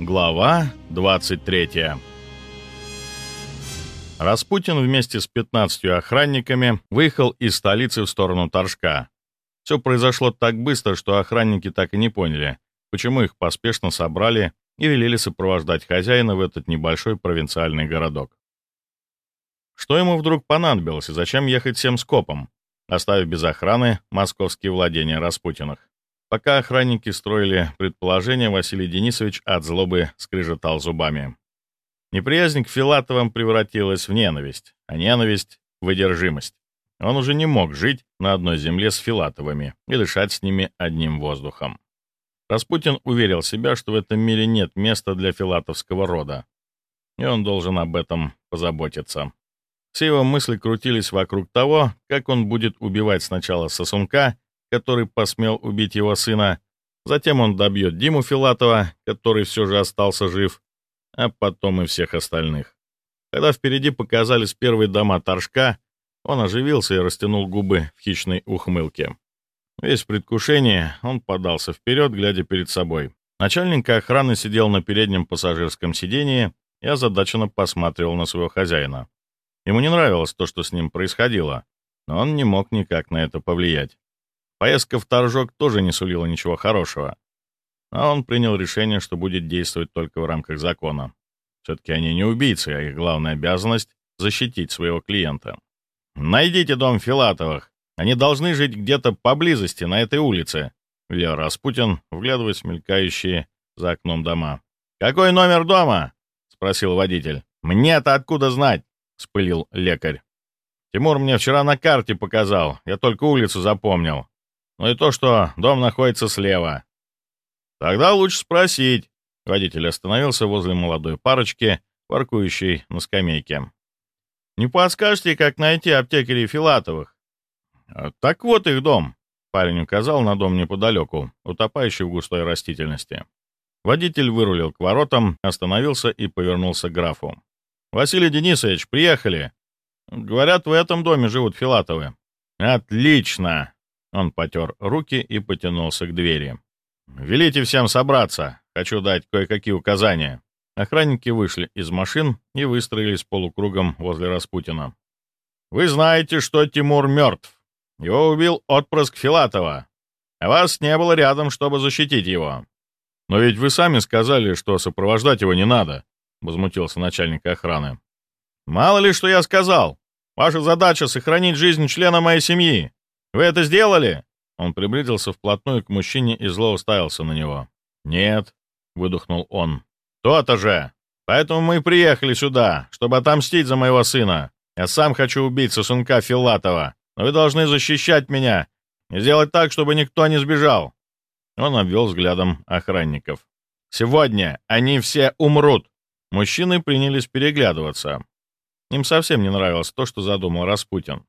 Глава 23 Распутин вместе с 15 охранниками выехал из столицы в сторону Торжка. Все произошло так быстро, что охранники так и не поняли, почему их поспешно собрали и велели сопровождать хозяина в этот небольшой провинциальный городок. Что ему вдруг понадобилось и зачем ехать всем скопом, оставив без охраны московские владения Распутиных? Пока охранники строили предположение, Василий Денисович от злобы скрежетал зубами. Неприязнь к Филатовым превратилась в ненависть, а ненависть — в одержимость. Он уже не мог жить на одной земле с Филатовыми и дышать с ними одним воздухом. Распутин уверил себя, что в этом мире нет места для филатовского рода, и он должен об этом позаботиться. Все его мысли крутились вокруг того, как он будет убивать сначала сосунка, который посмел убить его сына. Затем он добьет Диму Филатова, который все же остался жив, а потом и всех остальных. Когда впереди показались первые дома Торжка, он оживился и растянул губы в хищной ухмылке. Весь в предвкушении, он подался вперед, глядя перед собой. Начальник охраны сидел на переднем пассажирском сидении и озадаченно посматривал на своего хозяина. Ему не нравилось то, что с ним происходило, но он не мог никак на это повлиять. Поездка в Торжок тоже не сулила ничего хорошего. А он принял решение, что будет действовать только в рамках закона. Все-таки они не убийцы, а их главная обязанность — защитить своего клиента. «Найдите дом Филатовых. Они должны жить где-то поблизости, на этой улице», — велел Распутин, вглядываясь в мелькающие за окном дома. «Какой номер дома?» — спросил водитель. «Мне-то откуда знать?» — вспылил лекарь. «Тимур мне вчера на карте показал, я только улицу запомнил. Ну и то, что дом находится слева. Тогда лучше спросить. Водитель остановился возле молодой парочки, паркующей на скамейке. Не подскажете, как найти аптекарей Филатовых? А, так вот их дом. Парень указал на дом неподалеку, утопающий в густой растительности. Водитель вырулил к воротам, остановился и повернулся к графу. «Василий Денисович, приехали!» «Говорят, в этом доме живут Филатовы». «Отлично!» Он потер руки и потянулся к двери. «Велите всем собраться. Хочу дать кое-какие указания». Охранники вышли из машин и выстроились полукругом возле Распутина. «Вы знаете, что Тимур мертв. Его убил отпрыск Филатова. А вас не было рядом, чтобы защитить его». «Но ведь вы сами сказали, что сопровождать его не надо», — возмутился начальник охраны. «Мало ли, что я сказал. Ваша задача — сохранить жизнь члена моей семьи. Вы это сделали?» Он приблизился вплотную к мужчине и зло уставился на него. «Нет», — выдохнул он. «То-то же! Поэтому мы приехали сюда, чтобы отомстить за моего сына. Я сам хочу убить сосунка Филатова, но вы должны защищать меня и сделать так, чтобы никто не сбежал». Он обвел взглядом охранников. «Сегодня они все умрут!» Мужчины принялись переглядываться. Им совсем не нравилось то, что задумал Распутин.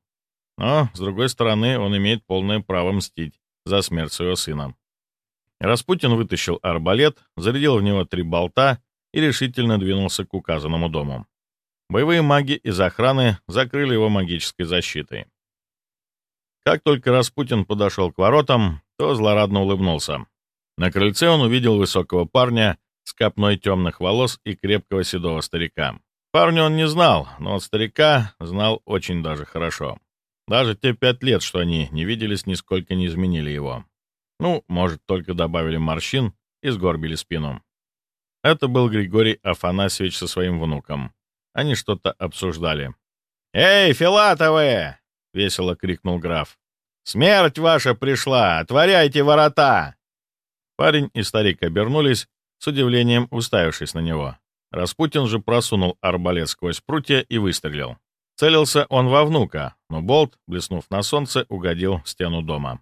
Но, с другой стороны, он имеет полное право мстить за смерть своего сына. Распутин вытащил арбалет, зарядил в него три болта и решительно двинулся к указанному дому. Боевые маги из охраны закрыли его магической защитой. Как только Распутин подошел к воротам, то злорадно улыбнулся. На крыльце он увидел высокого парня с копной темных волос и крепкого седого старика. Парня он не знал, но от старика знал очень даже хорошо. Даже те пять лет, что они не виделись, нисколько не изменили его. Ну, может, только добавили морщин и сгорбили спину. Это был Григорий Афанасьевич со своим внуком. Они что-то обсуждали. «Эй, Филатовы!» — весело крикнул граф. «Смерть ваша пришла! Отворяйте ворота!» Парень и старик обернулись, с удивлением уставившись на него. Распутин же просунул арбалет сквозь прутья и выстрелил. Целился он во внука, но болт, блеснув на солнце, угодил в стену дома.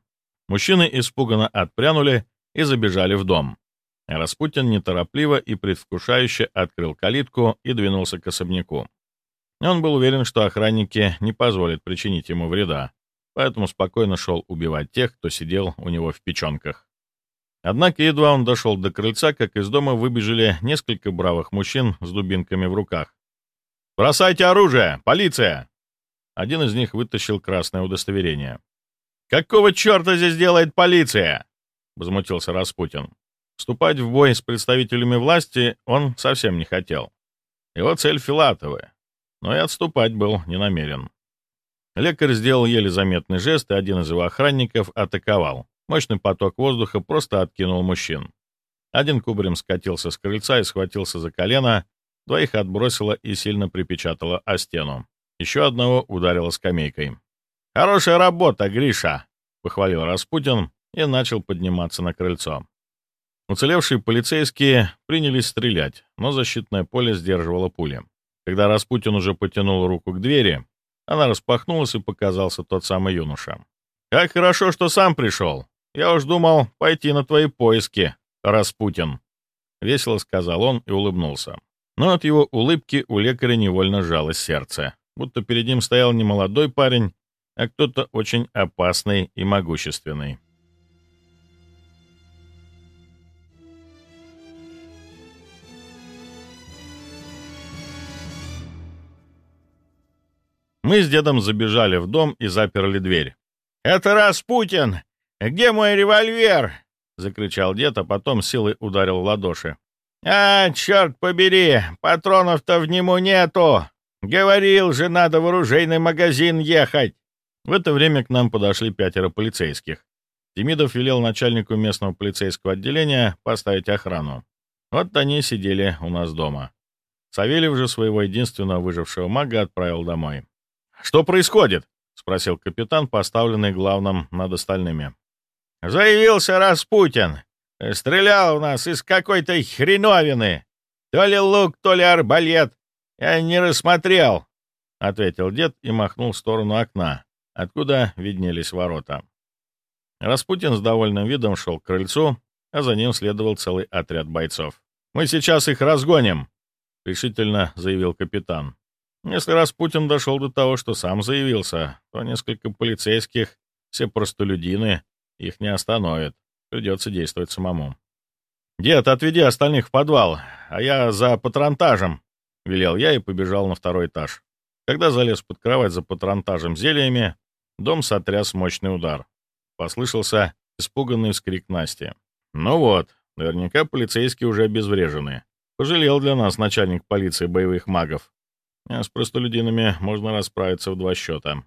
Мужчины испуганно отпрянули и забежали в дом. Распутин неторопливо и предвкушающе открыл калитку и двинулся к особняку. Он был уверен, что охранники не позволят причинить ему вреда, поэтому спокойно шел убивать тех, кто сидел у него в печенках. Однако едва он дошел до крыльца, как из дома выбежали несколько бравых мужчин с дубинками в руках. «Бросайте оружие! Полиция!» Один из них вытащил красное удостоверение. «Какого черта здесь делает полиция?» — возмутился Распутин. Вступать в бой с представителями власти он совсем не хотел. Его цель Филатовы, но и отступать был не намерен. Лекарь сделал еле заметный жест, и один из его охранников атаковал. Мощный поток воздуха просто откинул мужчин. Один кубарем скатился с крыльца и схватился за колено, двоих отбросило и сильно припечатало о стену. Еще одного ударило скамейкой. «Хорошая работа, Гриша!» — похвалил Распутин и начал подниматься на крыльцо. Уцелевшие полицейские принялись стрелять, но защитное поле сдерживало пули. Когда Распутин уже потянул руку к двери, она распахнулась и показался тот самый юноша. «Как хорошо, что сам пришел! Я уж думал пойти на твои поиски, Распутин!» Весело сказал он и улыбнулся. Но от его улыбки у лекаря невольно сжалось сердце, будто перед ним стоял не молодой парень, а кто-то очень опасный и могущественный. Мы с дедом забежали в дом и заперли дверь. «Это Распутин! Где мой револьвер?» — закричал дед, а потом силой ударил в ладоши. «А, черт побери, патронов-то в нему нету! Говорил же, надо в оружейный магазин ехать!» В это время к нам подошли пятеро полицейских. Демидов велел начальнику местного полицейского отделения поставить охрану. Вот они сидели у нас дома. Савельев же своего единственного выжившего мага отправил домой. «Что происходит?» — спросил капитан, поставленный главным над остальными. «Заявился Распутин. Стрелял у нас из какой-то хреновины. То ли лук, то ли арбалет. Я не рассмотрел», — ответил дед и махнул в сторону окна, откуда виднелись ворота. Распутин с довольным видом шел к крыльцу, а за ним следовал целый отряд бойцов. «Мы сейчас их разгоним», — решительно заявил капитан. Если Распутин дошел до того, что сам заявился, то несколько полицейских, все простолюдины, их не остановят. Придется действовать самому. «Дед, отведи остальных в подвал, а я за патронтажем», — велел я и побежал на второй этаж. Когда залез под кровать за патронтажем зельями, дом сотряс мощный удар. Послышался испуганный вскрик Насти. «Ну вот, наверняка полицейские уже обезврежены. Пожалел для нас начальник полиции боевых магов. А с простолюдинами можно расправиться в два счета.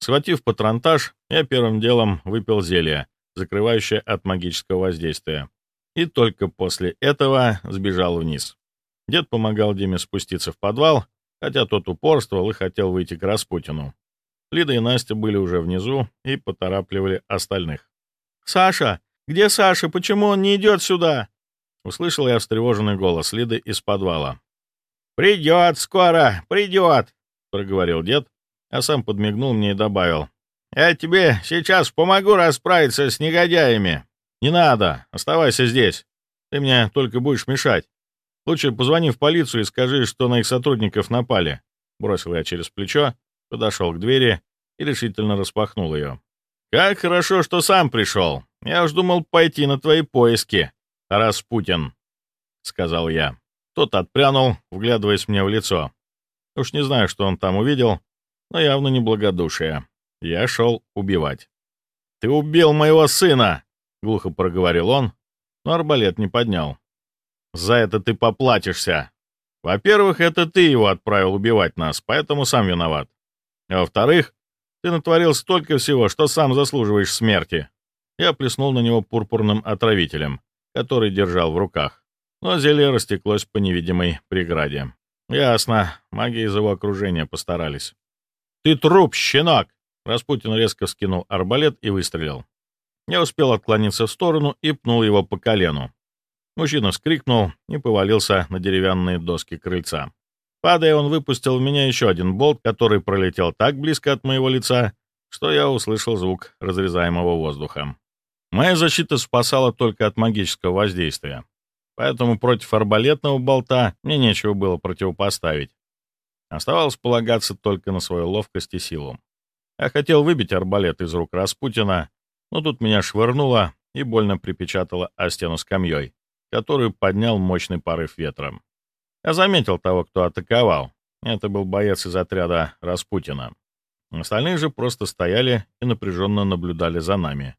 Схватив патронтаж, я первым делом выпил зелье, закрывающее от магического воздействия. И только после этого сбежал вниз. Дед помогал Диме спуститься в подвал, хотя тот упорствовал и хотел выйти к Распутину. Лида и Настя были уже внизу и поторапливали остальных. «Саша! Где Саша? Почему он не идет сюда?» Услышал я встревоженный голос Лиды из подвала. «Придет скоро, придет», — проговорил дед, а сам подмигнул мне и добавил. «Я тебе сейчас помогу расправиться с негодяями». «Не надо, оставайся здесь. Ты мне только будешь мешать. Лучше позвони в полицию и скажи, что на их сотрудников напали». Бросил я через плечо, подошел к двери и решительно распахнул ее. «Как хорошо, что сам пришел. Я уж думал пойти на твои поиски, Распутин», — сказал я. Тот отпрянул, вглядываясь мне в лицо. Уж не знаю, что он там увидел, но явно не благодушие. Я шел убивать. «Ты убил моего сына!» — глухо проговорил он, но арбалет не поднял. «За это ты поплатишься. Во-первых, это ты его отправил убивать нас, поэтому сам виноват. А во-вторых, ты натворил столько всего, что сам заслуживаешь смерти». Я плеснул на него пурпурным отравителем, который держал в руках но зелье растеклось по невидимой преграде. Ясно, маги из его окружения постарались. «Ты труп, щенок!» Распутин резко скинул арбалет и выстрелил. Я успел отклониться в сторону и пнул его по колену. Мужчина вскрикнул и повалился на деревянные доски крыльца. Падая, он выпустил в меня еще один болт, который пролетел так близко от моего лица, что я услышал звук разрезаемого воздуха. Моя защита спасала только от магического воздействия поэтому против арбалетного болта мне нечего было противопоставить. Оставалось полагаться только на свою ловкость и силу. Я хотел выбить арбалет из рук Распутина, но тут меня швырнуло и больно припечатало о стену скамьей, которую поднял мощный порыв ветра. Я заметил того, кто атаковал. Это был боец из отряда Распутина. Остальные же просто стояли и напряженно наблюдали за нами.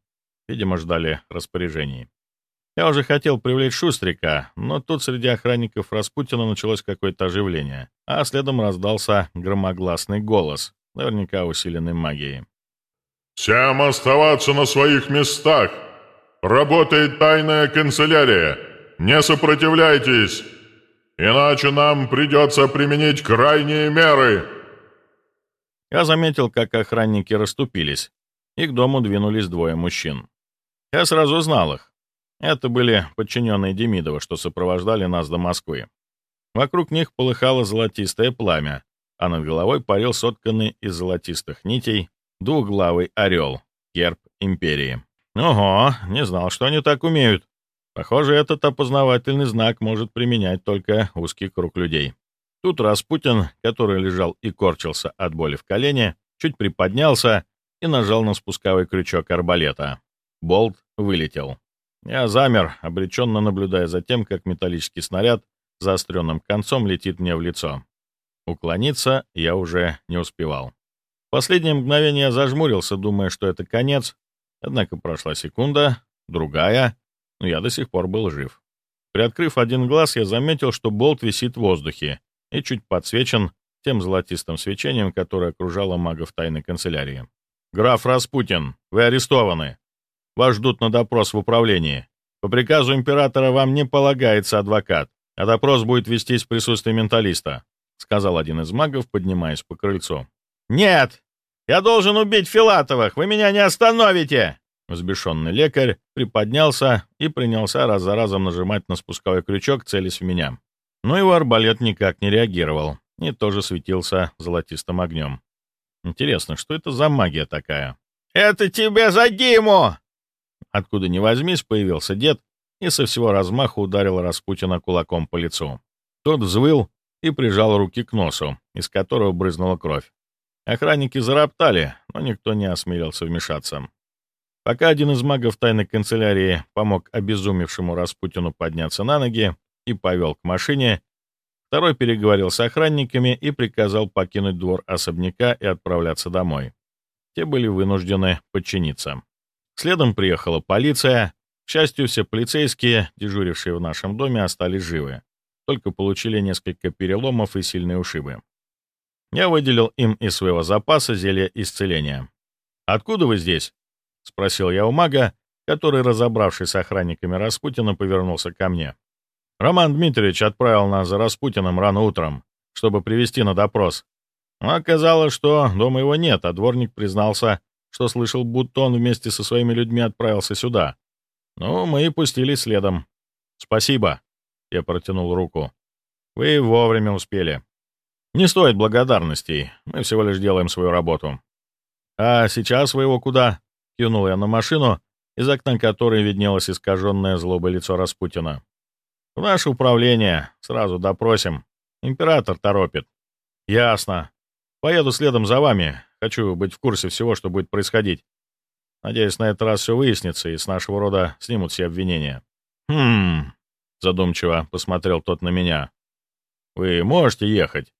Видимо, ждали распоряжений. Я уже хотел привлечь Шустрика, но тут среди охранников Распутина началось какое-то оживление, а следом раздался громогласный голос, наверняка усиленный магией. «Всем оставаться на своих местах! Работает тайная канцелярия! Не сопротивляйтесь! Иначе нам придется применить крайние меры!» Я заметил, как охранники расступились, и к дому двинулись двое мужчин. Я сразу знал их. Это были подчиненные Демидова, что сопровождали нас до Москвы. Вокруг них полыхало золотистое пламя, а над головой парил сотканный из золотистых нитей двуглавый орел, герб империи. Ого, не знал, что они так умеют. Похоже, этот опознавательный знак может применять только узкий круг людей. Тут Распутин, который лежал и корчился от боли в колене, чуть приподнялся и нажал на спусковой крючок арбалета. Болт вылетел. Я замер, обреченно наблюдая за тем, как металлический снаряд заостренным концом летит мне в лицо. Уклониться я уже не успевал. В последнее мгновение я зажмурился, думая, что это конец, однако прошла секунда, другая, но я до сих пор был жив. Приоткрыв один глаз, я заметил, что болт висит в воздухе и чуть подсвечен тем золотистым свечением, которое окружало мага в тайной канцелярии. «Граф Распутин, вы арестованы!» Вас ждут на допрос в управлении. По приказу императора вам не полагается адвокат, а допрос будет вестись в присутствии менталиста», — сказал один из магов, поднимаясь по крыльцу. «Нет! Я должен убить Филатовых! Вы меня не остановите!» Взбешенный лекарь приподнялся и принялся раз за разом нажимать на спусковой крючок, целясь в меня. Но его арбалет никак не реагировал и тоже светился золотистым огнем. Интересно, что это за магия такая? «Это тебе за Диму!» Откуда ни возьмись, появился дед и со всего размаха ударил Распутина кулаком по лицу. Тот взвыл и прижал руки к носу, из которого брызнула кровь. Охранники зароптали, но никто не осмелился вмешаться. Пока один из магов тайной канцелярии помог обезумевшему Распутину подняться на ноги и повел к машине, второй переговорил с охранниками и приказал покинуть двор особняка и отправляться домой. Те были вынуждены подчиниться. Следом приехала полиция. К счастью, все полицейские, дежурившие в нашем доме, остались живы, только получили несколько переломов и сильные ушибы. Я выделил им из своего запаса зелье исцеления. «Откуда вы здесь?» — спросил я у мага, который, разобравшись с охранниками Распутина, повернулся ко мне. «Роман Дмитриевич отправил нас за Распутиным рано утром, чтобы привести на допрос. Оказалось, что дома его нет, а дворник признался, что слышал, будто он вместе со своими людьми отправился сюда. Ну, мы и пустились следом. Спасибо. Я протянул руку. Вы вовремя успели. Не стоит благодарностей. Мы всего лишь делаем свою работу. А сейчас вы его куда? Кивнул я на машину, из окна которой виднелось искаженное злобой лицо Распутина. В наше управление. Сразу допросим. Император торопит. Ясно. Поеду следом за вами. Хочу быть в курсе всего, что будет происходить. Надеюсь, на этот раз все выяснится, и с нашего рода снимут все обвинения. Хм, задумчиво посмотрел тот на меня. Вы можете ехать,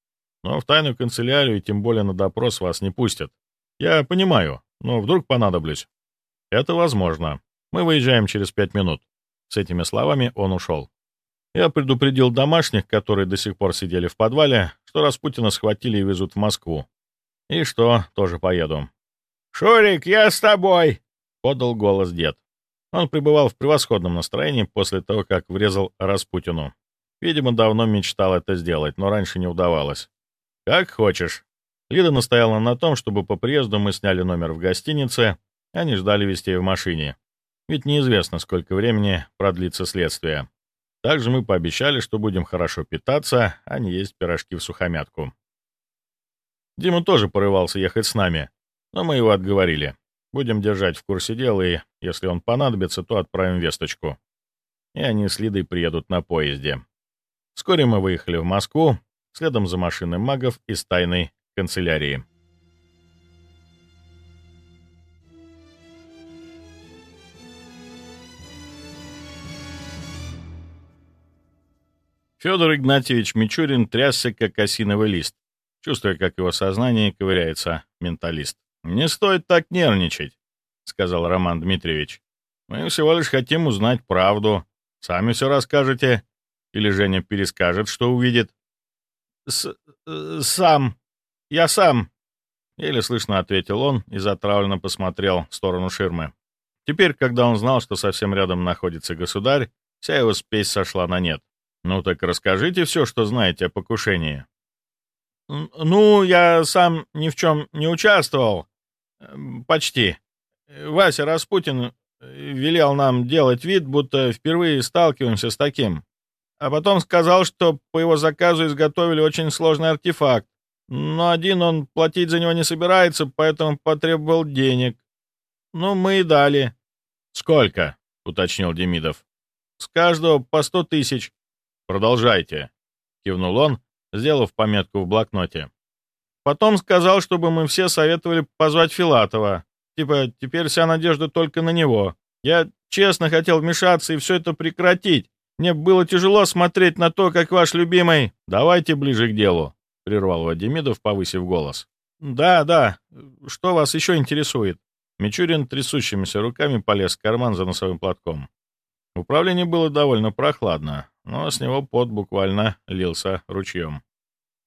но в тайную канцелярию и тем более на допрос вас не пустят. Я понимаю, но вдруг понадоблюсь. Это возможно. Мы выезжаем через пять минут. С этими словами он ушел. Я предупредил домашних, которые до сих пор сидели в подвале, что Распутина схватили и везут в Москву, «И что, тоже поеду?» «Шурик, я с тобой!» — подал голос дед. Он пребывал в превосходном настроении после того, как врезал Распутину. Видимо, давно мечтал это сделать, но раньше не удавалось. «Как хочешь». Лида настояла на том, чтобы по приезду мы сняли номер в гостинице, не ждали вести в машине. Ведь неизвестно, сколько времени продлится следствие. Также мы пообещали, что будем хорошо питаться, а не есть пирожки в сухомятку. Дима тоже порывался ехать с нами, но мы его отговорили. Будем держать в курсе дела, и, если он понадобится, то отправим весточку. И они с Лидой приедут на поезде. Вскоре мы выехали в Москву, следом за машиной магов из тайной канцелярии. Федор Игнатьевич Мичурин трясся, как осиновый лист, чувствуя, как его сознание ковыряется менталист. «Не стоит так нервничать», — сказал Роман Дмитриевич. Мы всего лишь хотим узнать правду. Сами все расскажете. Или Женя перескажет, что увидит. С э, «Сам. Я сам», — еле слышно ответил он и затравленно посмотрел в сторону ширмы. Теперь, когда он знал, что совсем рядом находится государь, вся его спесь сошла на нет. «Ну так расскажите все, что знаете о покушении». «Ну, я сам ни в чем не участвовал. Почти. Вася Распутин велел нам делать вид, будто впервые сталкиваемся с таким. А потом сказал, что по его заказу изготовили очень сложный артефакт. Но один он платить за него не собирается, поэтому потребовал денег. Ну, мы и дали. «Сколько?» — уточнил Демидов. «С каждого по сто тысяч». «Продолжайте», — кивнул он, сделав пометку в блокноте. Потом сказал, чтобы мы все советовали позвать Филатова. Типа, теперь вся надежда только на него. Я честно хотел вмешаться и все это прекратить, мне было тяжело смотреть на то, как ваш любимый... Давайте ближе к делу, — прервал Вадимидов, повысив голос. Да, да. Что вас еще интересует? Мичурин трясущимися руками полез в карман за носовым платком. В управлении было довольно прохладно, но с него пот буквально лился ручьем.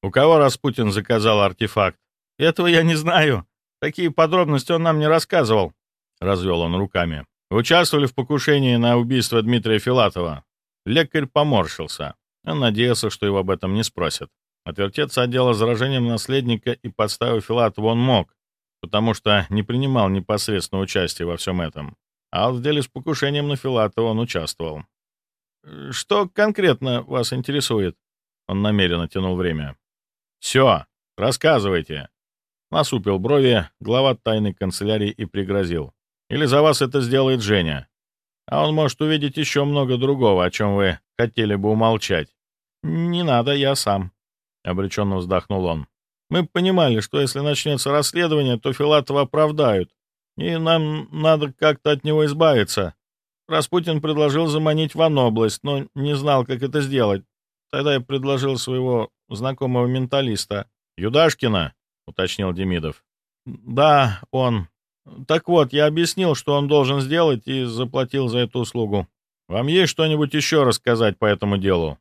«У кого Распутин заказал артефакт?» «Этого я не знаю. Такие подробности он нам не рассказывал», — развел он руками. «Участвовали в покушении на убийство Дмитрия Филатова?» Лекарь поморщился. Он надеялся, что его об этом не спросят. Отвертеться от дела заражением наследника и подставы Филатова он мог, потому что не принимал непосредственно участия во всем этом. А в деле с покушением на Филатова он участвовал. «Что конкретно вас интересует?» Он намеренно тянул время. «Все, рассказывайте!» Насупил брови глава тайной канцелярии и пригрозил. «Или за вас это сделает Женя. А он может увидеть еще много другого, о чем вы хотели бы умолчать. «Не надо, я сам», — обреченно вздохнул он. «Мы понимали, что если начнется расследование, то Филатова оправдают, и нам надо как-то от него избавиться. Распутин предложил заманить в область, но не знал, как это сделать. Тогда я предложил своего знакомого менталиста. «Юдашкина?» — уточнил Демидов. «Да, он. Так вот, я объяснил, что он должен сделать, и заплатил за эту услугу. Вам есть что-нибудь еще рассказать по этому делу?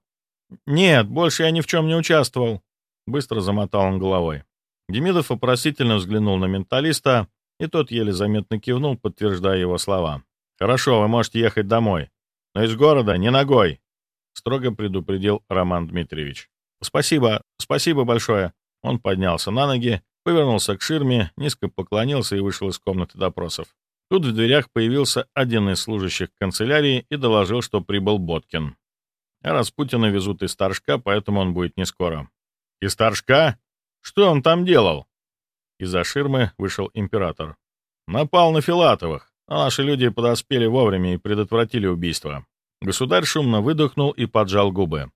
Нет, больше я ни в чем не участвовал. Быстро замотал он головой. Демидов вопросительно взглянул на менталиста, и тот еле заметно кивнул, подтверждая его слова. «Хорошо, вы можете ехать домой. Но из города не ногой», — строго предупредил Роман Дмитриевич. «Спасибо, спасибо большое». Он поднялся на ноги повернулся к ширме, низко поклонился и вышел из комнаты допросов. Тут в дверях появился один из служащих канцелярии и доложил, что прибыл Боткин. А Распутина везут из Торжка, поэтому он будет не скоро. «Из Торжка? Что он там делал?» Из-за ширмы вышел император. «Напал на Филатовых, а наши люди подоспели вовремя и предотвратили убийство». Государь шумно выдохнул и поджал губы.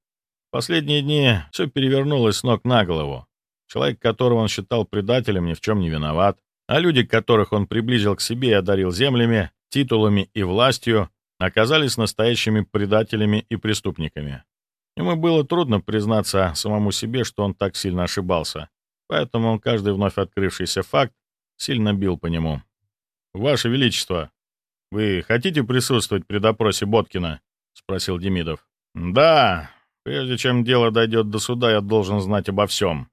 Последние дни все перевернулось с ног на голову. Человек, которого он считал предателем, ни в чем не виноват, а люди, которых он приблизил к себе и одарил землями, титулами и властью, оказались настоящими предателями и преступниками. Ему было трудно признаться самому себе, что он так сильно ошибался, поэтому он каждый вновь открывшийся факт сильно бил по нему. «Ваше Величество, вы хотите присутствовать при допросе Боткина?» — спросил Демидов. «Да, прежде чем дело дойдет до суда, я должен знать обо всем»,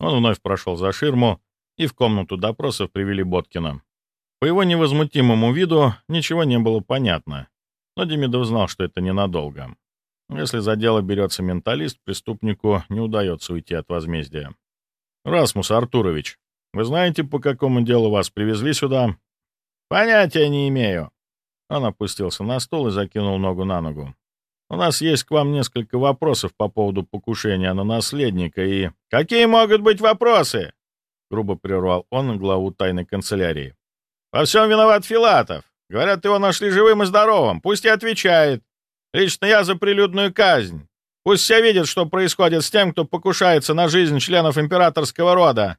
он вновь прошел за ширму, и в комнату допросов привели Боткина. По его невозмутимому виду ничего не было понятно, но Демидов знал, что это ненадолго. Если за дело берется менталист, преступнику не удается уйти от возмездия. «Расмус Артурович, вы знаете, по какому делу вас привезли сюда?» «Понятия не имею». Он опустился на стол и закинул ногу на ногу. У нас есть к вам несколько вопросов по поводу покушения на наследника и...» «Какие могут быть вопросы?» — грубо прервал он главу тайной канцелярии. «Во всем виноват Филатов. Говорят, его нашли живым и здоровым. Пусть и отвечает. Лично я за прилюдную казнь. Пусть все видят, что происходит с тем, кто покушается на жизнь членов императорского рода».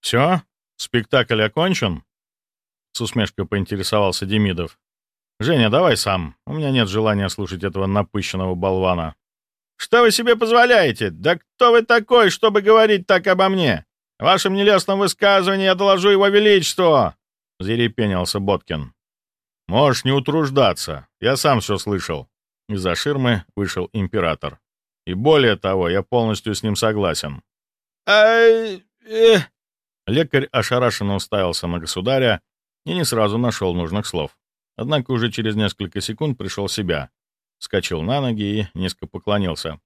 «Все? Спектакль окончен?» — с усмешкой поинтересовался Демидов. «Женя, давай сам. У меня нет желания слушать этого напыщенного болвана». «Что вы себе позволяете? Да кто вы такой, чтобы говорить так обо мне? В вашем нелестном высказывании я доложу его величеству!» — зарепенился Боткин. Можешь не утруждаться, я сам все слышал». Из-за ширмы вышел император. И более того, я полностью с ним согласен. «А... э...» Лекарь ошарашенно уставился на государя и не сразу нашел нужных слов. Однако уже через несколько секунд пришел в себя, вскочил на ноги и низко поклонился.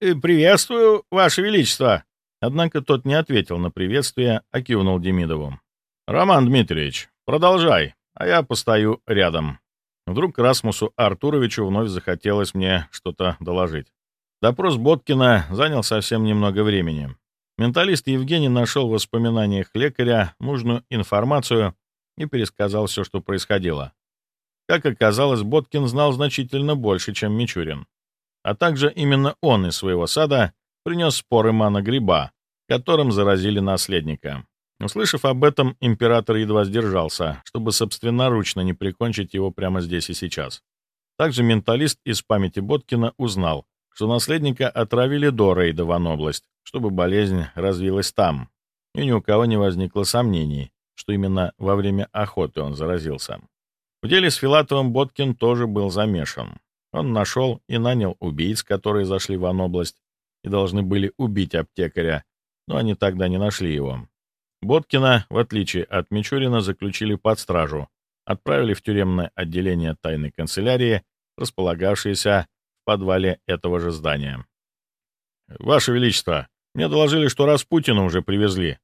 «Э, «Приветствую, Ваше Величество!» Однако тот не ответил на приветствие, а кивнул Демидову. «Роман Дмитриевич, продолжай, а я постою рядом». Вдруг Расмусу Артуровичу вновь захотелось мне что-то доложить. Допрос Боткина занял совсем немного времени. Менталист Евгений нашел в воспоминаниях лекаря нужную информацию и пересказал все, что происходило. Как оказалось, Боткин знал значительно больше, чем Мичурин. А также именно он из своего сада принес споры мана-гриба, которым заразили наследника. Услышав об этом, император едва сдержался, чтобы собственноручно не прикончить его прямо здесь и сейчас. Также менталист из памяти Боткина узнал, что наследника отравили до рейда в Анобласть, чтобы болезнь развилась там, и ни у кого не возникло сомнений, что именно во время охоты он заразился. В деле с Филатовым Боткин тоже был замешан. Он нашел и нанял убийц, которые зашли в Анобласть и должны были убить аптекаря, но они тогда не нашли его. Боткина, в отличие от Мичурина, заключили под стражу, отправили в тюремное отделение тайной канцелярии, располагавшееся в подвале этого же здания. «Ваше Величество, мне доложили, что Распутина уже привезли.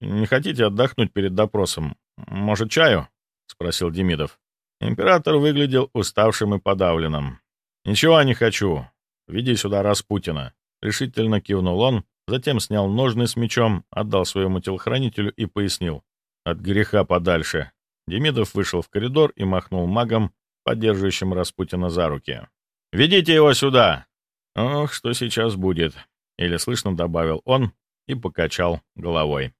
Не хотите отдохнуть перед допросом? Может, чаю?» — спросил Демидов. Император выглядел уставшим и подавленным. «Ничего не хочу. Веди сюда Распутина», — решительно кивнул он, затем снял ножны с мечом, отдал своему телохранителю и пояснил. «От греха подальше». Демидов вышел в коридор и махнул магом, поддерживающим Распутина за руки. «Ведите его сюда!» «Ох, что сейчас будет!» Или слышно добавил он и покачал головой.